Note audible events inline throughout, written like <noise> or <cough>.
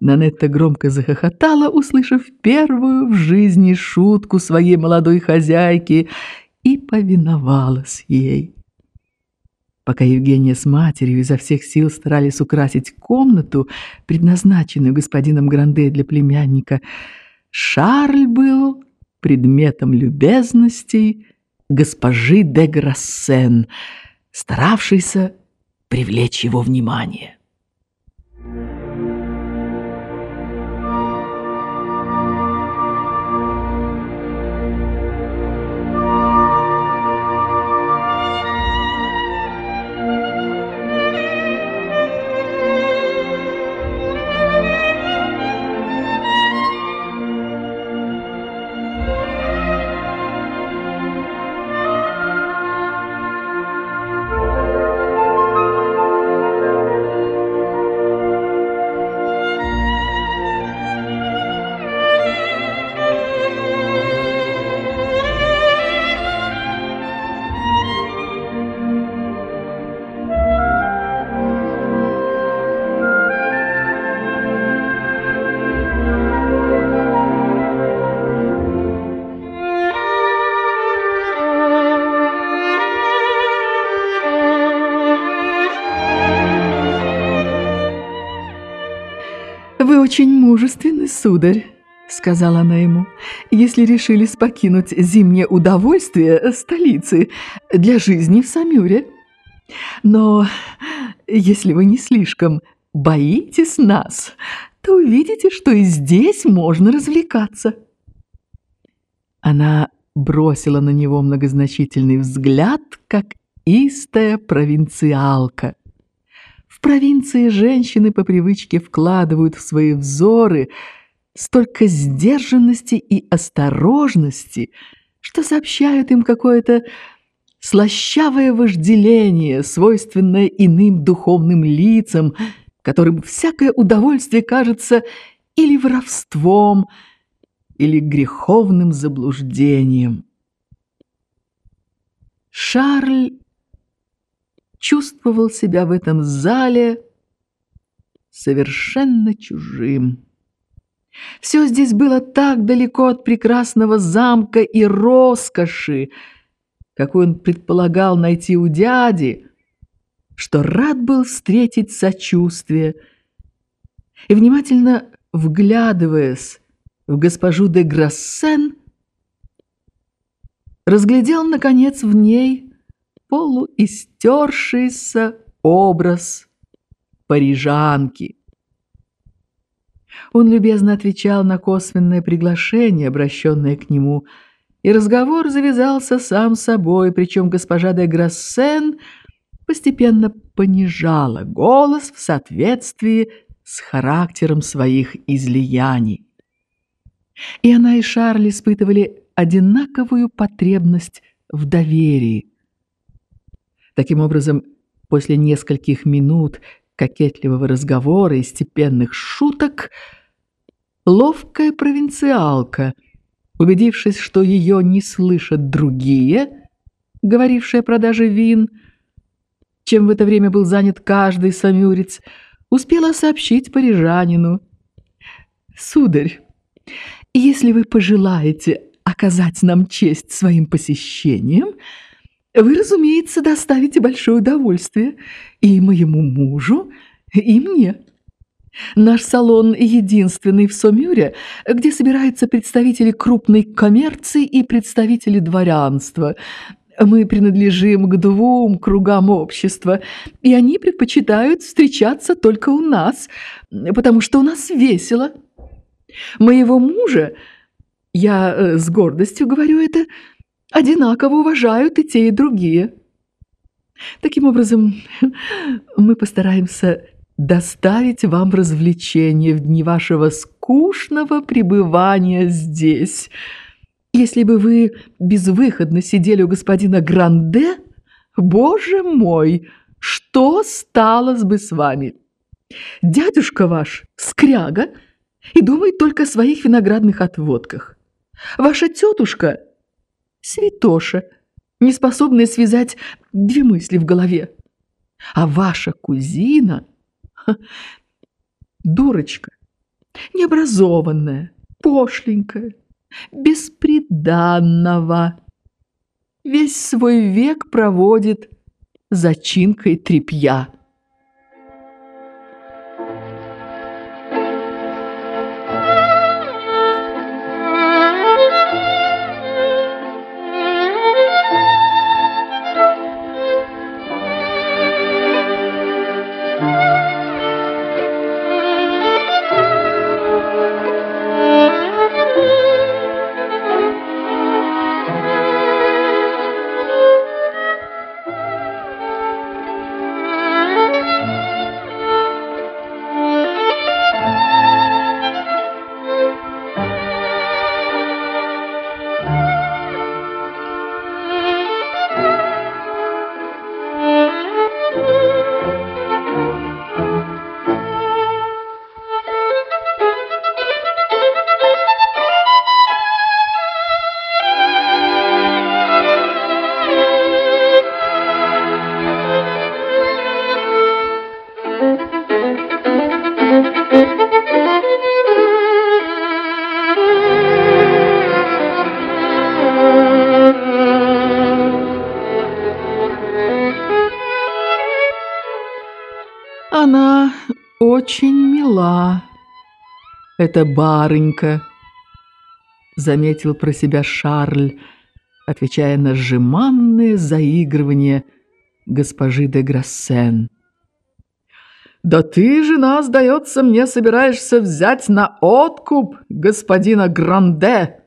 Нанетта громко захохотала, услышав первую в жизни шутку своей молодой хозяйки, и повиновалась ей. Пока Евгения с матерью изо всех сил старались украсить комнату, предназначенную господином Гранде для племянника, Шарль был предметом любезностей госпожи де Грассен, старавшейся привлечь его внимание. Очень мужественны, сударь», — сказала она ему, «если решились покинуть зимнее удовольствие столицы для жизни в Самюре. Но если вы не слишком боитесь нас, то увидите, что и здесь можно развлекаться». Она бросила на него многозначительный взгляд, как истая провинциалка. В провинции женщины по привычке вкладывают в свои взоры столько сдержанности и осторожности, что сообщают им какое-то слащавое вожделение, свойственное иным духовным лицам, которым всякое удовольствие кажется или воровством, или греховным заблуждением. Шарль чувствовал себя в этом зале совершенно чужим. Все здесь было так далеко от прекрасного замка и роскоши, какой он предполагал найти у дяди, что рад был встретить сочувствие. И, внимательно вглядываясь в госпожу де Грассен, разглядел, наконец, в ней полуистершийся образ парижанки. Он любезно отвечал на косвенное приглашение, обращенное к нему, и разговор завязался сам собой, причем госпожа де Грассен постепенно понижала голос в соответствии с характером своих излияний. И она и Шарль испытывали одинаковую потребность в доверии. Таким образом, после нескольких минут кокетливого разговора и степенных шуток, ловкая провинциалка, убедившись, что ее не слышат другие, говорившие о продаже вин, чем в это время был занят каждый самюрец, успела сообщить парижанину. «Сударь, если вы пожелаете оказать нам честь своим посещением, — вы, разумеется, доставите большое удовольствие и моему мужу, и мне. Наш салон единственный в Сомюре, где собираются представители крупной коммерции и представители дворянства. Мы принадлежим к двум кругам общества, и они предпочитают встречаться только у нас, потому что у нас весело. Моего мужа, я э, с гордостью говорю это, — одинаково уважают и те, и другие. Таким образом, <laughs> мы постараемся доставить вам развлечение в дни вашего скучного пребывания здесь. Если бы вы безвыходно сидели у господина Гранде, боже мой, что сталось бы с вами? Дядюшка ваш скряга и думает только о своих виноградных отводках. Ваша тетушка святоша, не способная связать две мысли в голове. А ваша кузина, ха, дурочка, необразованная, пошленькая, бесприданного. Весь свой век проводит зачинкой трепья. Очень мила, эта барынька, заметил про себя Шарль, отвечая на жеманное заигрывание госпожи де Грассен. «Да ты, жена, сдается мне, собираешься взять на откуп господина Гранде!»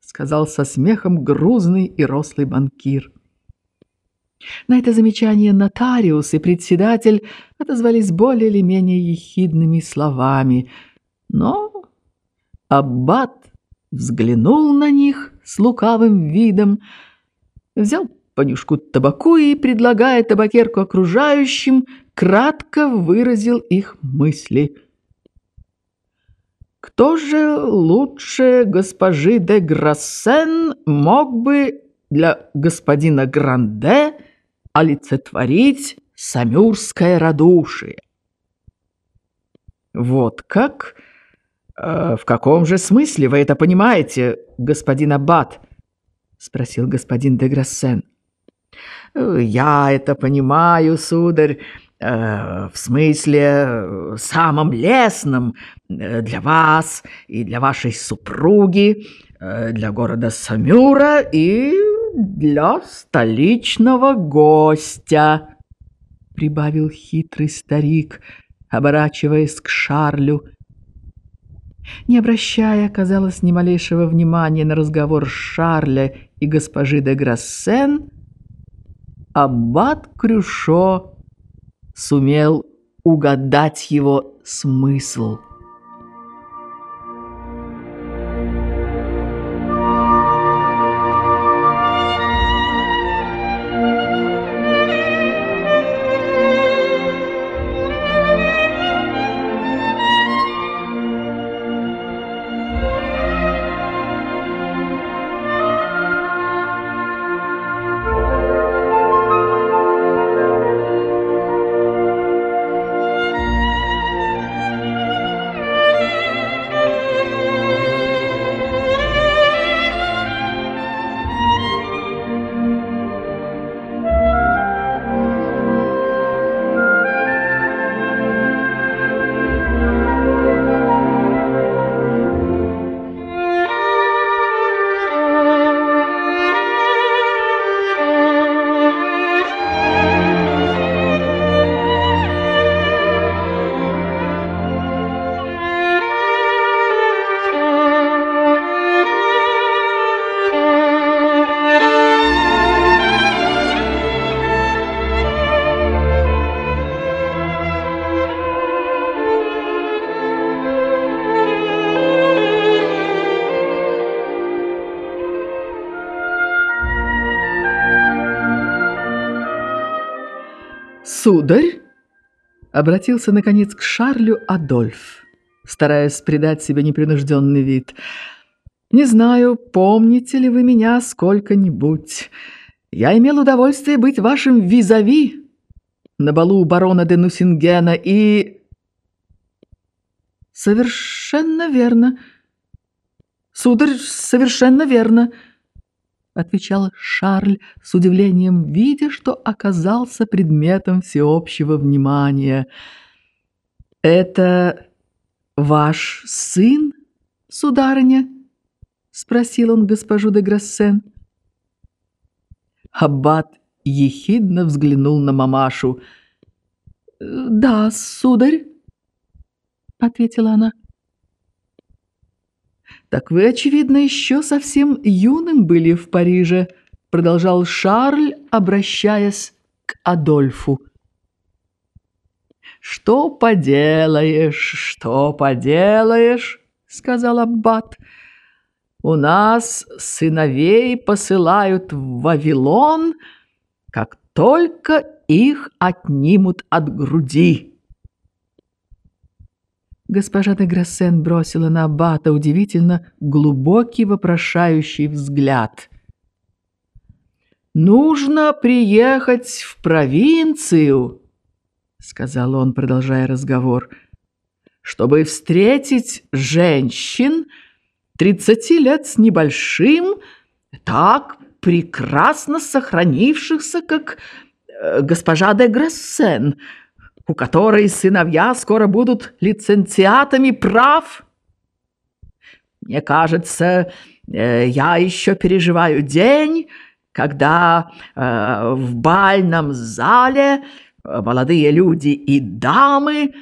сказал со смехом грузный и рослый банкир. На это замечание нотариус и председатель отозвались более или менее ехидными словами, но аббат взглянул на них с лукавым видом, взял понюшку табаку и, предлагая табакерку окружающим, кратко выразил их мысли. «Кто же лучше госпожи де Грассен мог бы для господина Гранде олицетворить самюрское радушие. Вот как? Э, в каком же смысле вы это понимаете, господин Аббат? Спросил господин де Грассен. Я это понимаю, сударь, э, в смысле э, самом лестном для вас и для вашей супруги, для города Самюра и для столичного гостя», — прибавил хитрый старик, оборачиваясь к Шарлю. Не обращая, казалось, ни малейшего внимания на разговор Шарля и госпожи де Грассен, аббат Крюшо сумел угадать его смысл — «Сударь!» — обратился, наконец, к Шарлю Адольф, стараясь придать себе непринужденный вид. «Не знаю, помните ли вы меня сколько-нибудь. Я имел удовольствие быть вашим визави на балу у барона де Нусингена и...» совершенно верно. Сударь, совершенно верно, отвечал Шарль с удивлением, видя, что оказался предметом всеобщего внимания. Это ваш сын, сударыня? спросил он госпожу де Грассен. Аббат ехидно взглянул на мамашу. «Да, сударь», — ответила она. «Так вы, очевидно, еще совсем юным были в Париже», — продолжал Шарль, обращаясь к Адольфу. «Что поделаешь, что поделаешь», — сказал Аббат. «У нас сыновей посылают в Вавилон, как только их отнимут от груди». Госпожа де Грассен бросила на Аббата удивительно глубокий вопрошающий взгляд. «Нужно приехать в провинцию», — сказал он, продолжая разговор, «чтобы встретить женщин тридцати лет с небольшим, так прекрасно сохранившихся, как э, госпожа де Грассен, у которой сыновья скоро будут лицензиатами прав. Мне кажется, э, я еще переживаю день, когда э, в бальном зале молодые люди и дамы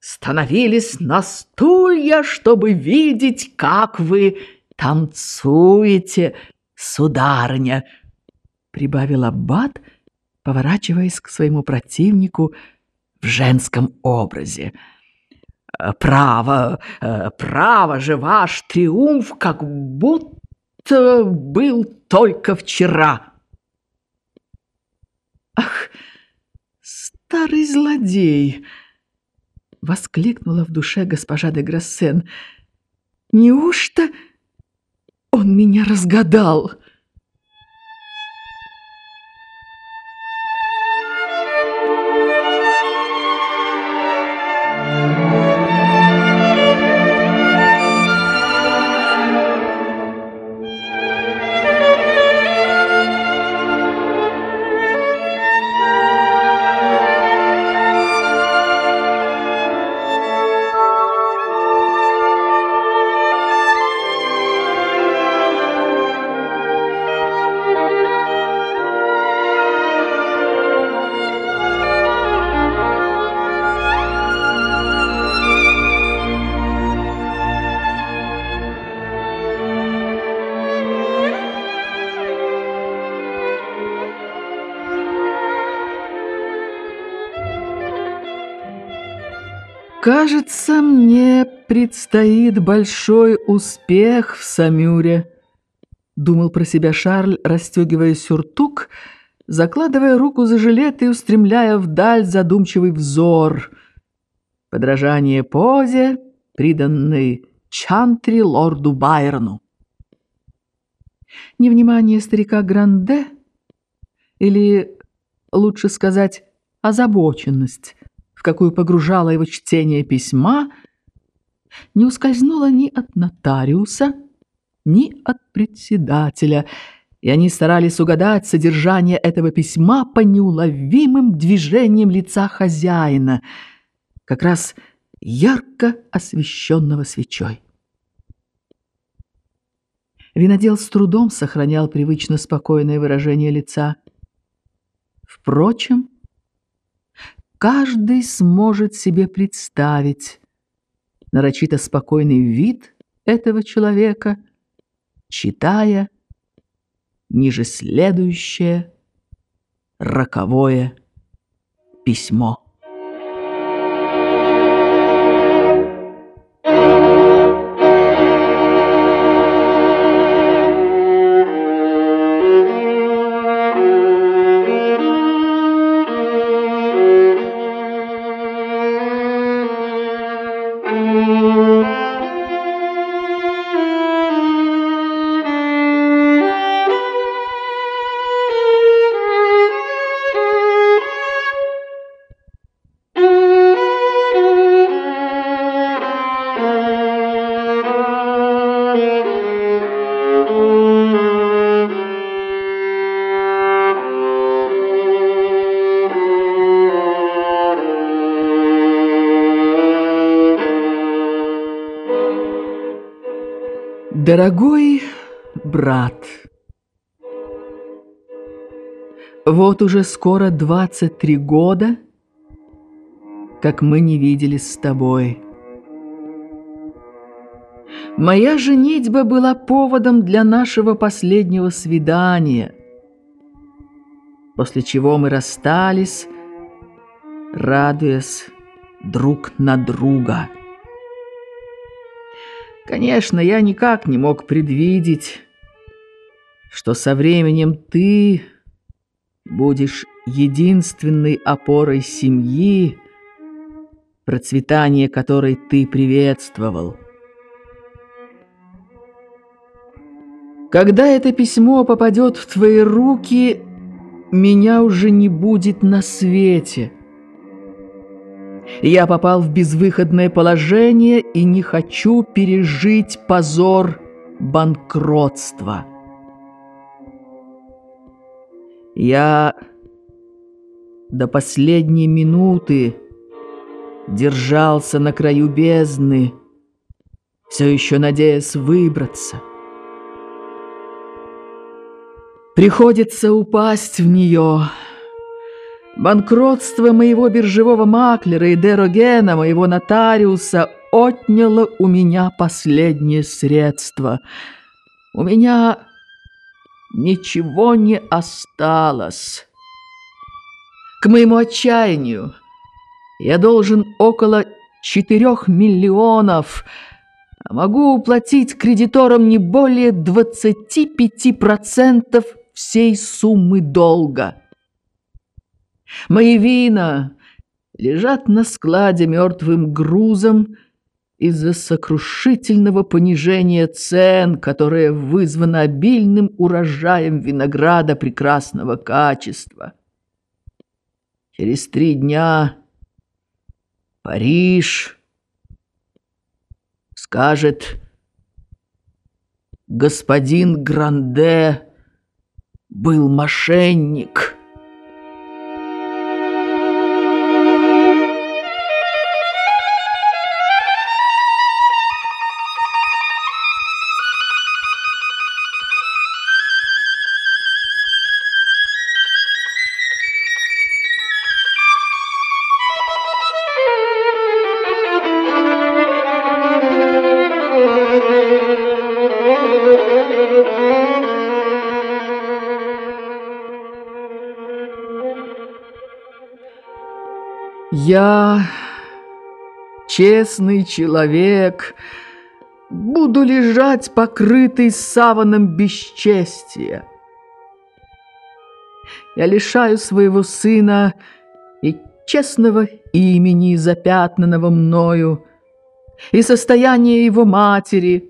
становились на стулья, чтобы видеть, как вы танцуете, сударыня, прибавил аббат, поворачиваясь к своему противнику в женском образе. «Э, «Право, э, право же ваш триумф как будто был только вчера!» «Ах, старый злодей!» — воскликнула в душе госпожа де Грассен. «Неужто он меня разгадал?» Кажется, мне предстоит большой успех в Самюре, думал про себя Шарль, расстегивая сюртук, закладывая руку за жилет и устремляя вдаль задумчивый взор. Подражание позе, приданной Чантри лорду Байрону. Невнимание старика Гранде, или, лучше сказать, озабоченность, в какую погружало его чтение письма, не ускользнуло ни от нотариуса, ни от председателя, и они старались угадать содержание этого письма по неуловимым движениям лица хозяина, как раз ярко освещенного свечой. Винодел с трудом сохранял привычно спокойное выражение лица. Впрочем, каждый сможет себе представить нарочито спокойный вид этого человека, читая ниже следующее роковое письмо. Дорогой брат, вот уже скоро 23 года, как мы не виделись с тобой. Моя женитьба была поводом для нашего последнего свидания, после чего мы расстались, радуясь друг на друга. Конечно, я никак не мог предвидеть, что со временем ты будешь единственной опорой семьи, процветание которой ты приветствовал. Когда это письмо попадет в твои руки, меня уже не будет на свете. Я попал в безвыходное положение и не хочу пережить позор банкротства. Я до последней минуты держался на краю бездны, все еще надеясь выбраться. Приходится упасть в нее. Банкротство моего биржевого маклера и дерогена, моего нотариуса, отняло у меня последнее средство. У меня ничего не осталось. К моему отчаянию я должен около четырех миллионов, а могу уплатить кредиторам не более 25% всей суммы долга. Мои вина лежат на складе мертвым грузом из-за сокрушительного понижения цен, которое вызвано обильным урожаем винограда прекрасного качества. Через три дня Париж скажет «Господин Гранде был мошенник». Я, честный человек, буду лежать покрытый саваном бесчестия. Я лишаю своего сына и честного имени, запятнанного мною, и состояния его матери.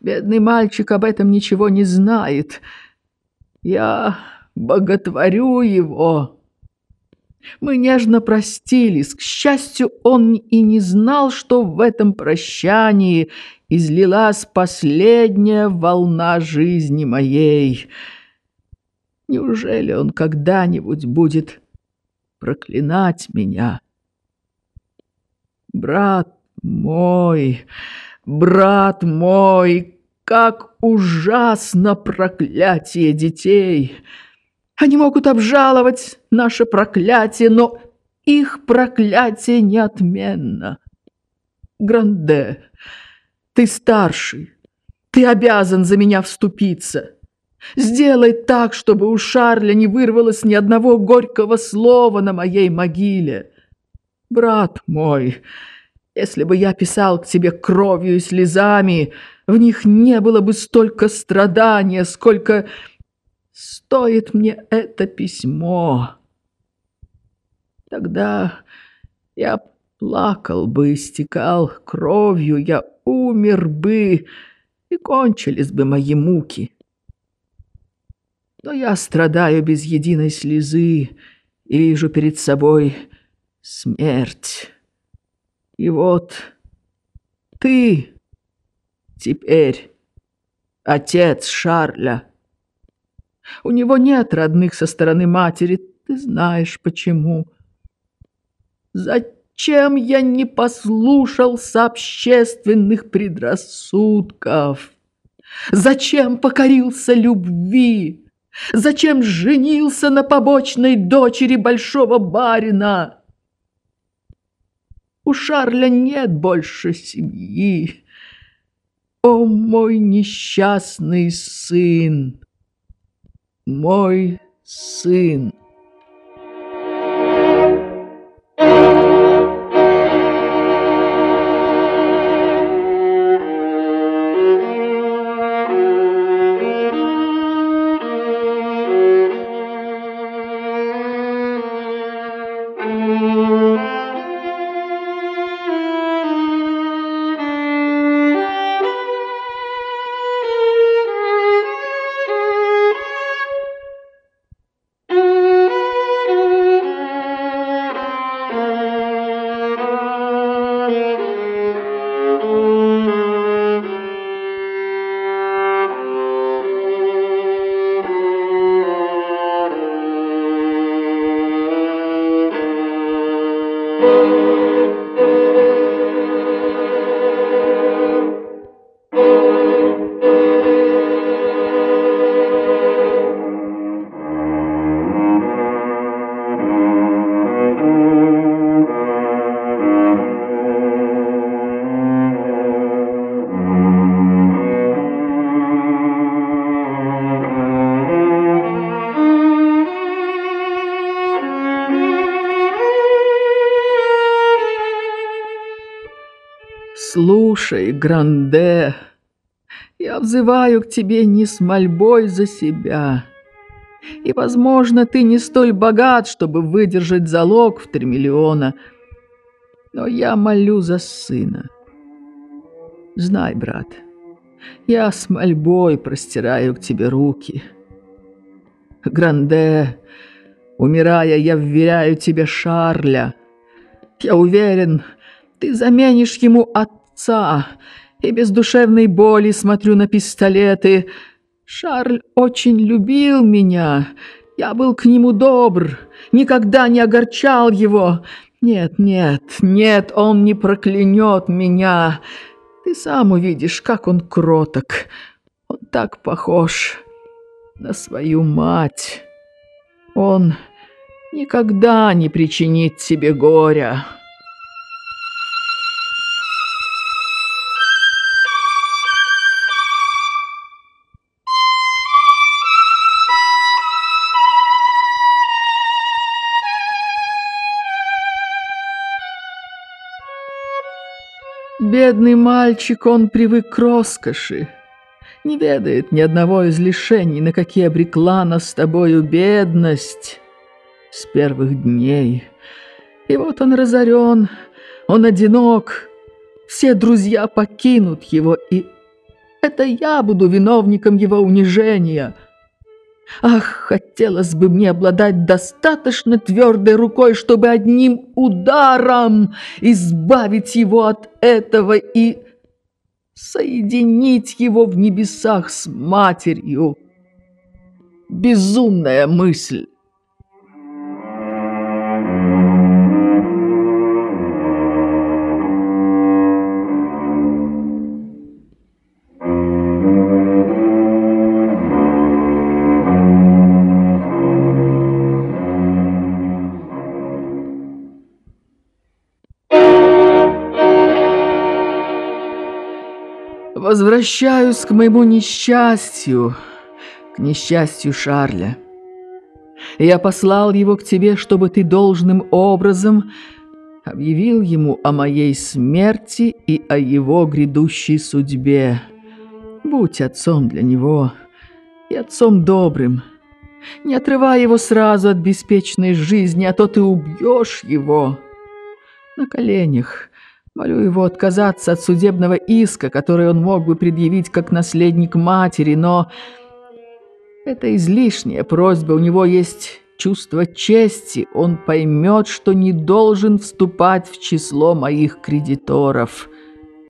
Бедный мальчик об этом ничего не знает. Я боготворю его». Мы нежно простились. К счастью, он и не знал, что в этом прощании излилась последняя волна жизни моей. Неужели он когда-нибудь будет проклинать меня? Брат мой, брат мой, как ужасно проклятие детей!» Они могут обжаловать наше проклятие, но их проклятие неотменно. Гранде, ты старший, ты обязан за меня вступиться. Сделай так, чтобы у Шарля не вырвалось ни одного горького слова на моей могиле. Брат мой, если бы я писал к тебе кровью и слезами, в них не было бы столько страдания, сколько стоит мне это письмо. Тогда я плакал бы, истекал кровью, я умер бы, и кончились бы мои муки. Но я страдаю без единой слезы и вижу перед собой смерть. И вот ты теперь отец Шарля. У него нет родных со стороны матери, ты знаешь почему. За Зачем я не послушался общественных предрассудков? Зачем покорился любви? Зачем женился на побочной дочери большого барина? У Шарля нет больше семьи. О, мой несчастный сын! Мой сын! Слушай, Гранде, я взываю к тебе не с мольбой за себя. И, возможно, ты не столь богат, чтобы выдержать залог в три миллиона, но я молю за сына. Знай, брат, я с мольбой простираю к тебе руки. Гранде, умирая, я вверяю тебе Шарля. Я уверен, ты заменишь ему отца, и без душевной боли смотрю на пистолеты. Шарль очень любил меня, я был к нему добр, никогда не огорчал его. Нет, нет, нет, он не проклянет меня. Ты сам увидишь, как он кроток. Он так похож на свою мать. Он никогда не причинит тебе горя». Бедный мальчик, он привык к роскоши. Не ведает ни одного из лишений, на какие обрекла нас с тобою бедность с первых дней. И вот он разорен, он одинок, все друзья покинут его, и это я буду виновником его унижения — Ах, хотелось бы мне обладать достаточно твердой рукой, чтобы одним ударом избавить его от этого и соединить его в небесах с матерью. Безумная мысль. Возвращаюсь к моему несчастью, к несчастью Шарля. Я послал его к тебе, чтобы ты должным образом объявил ему о моей смерти и о его грядущей судьбе. Будь отцом для него и отцом добрым. Не отрывай его сразу от беспечной жизни, а то ты убьешь его. На коленях Молю его отказаться от судебного иска, который он мог бы предъявить как наследник матери, но это излишняя просьба, у него есть чувство чести, он поймет, что не должен вступать в число моих кредиторов».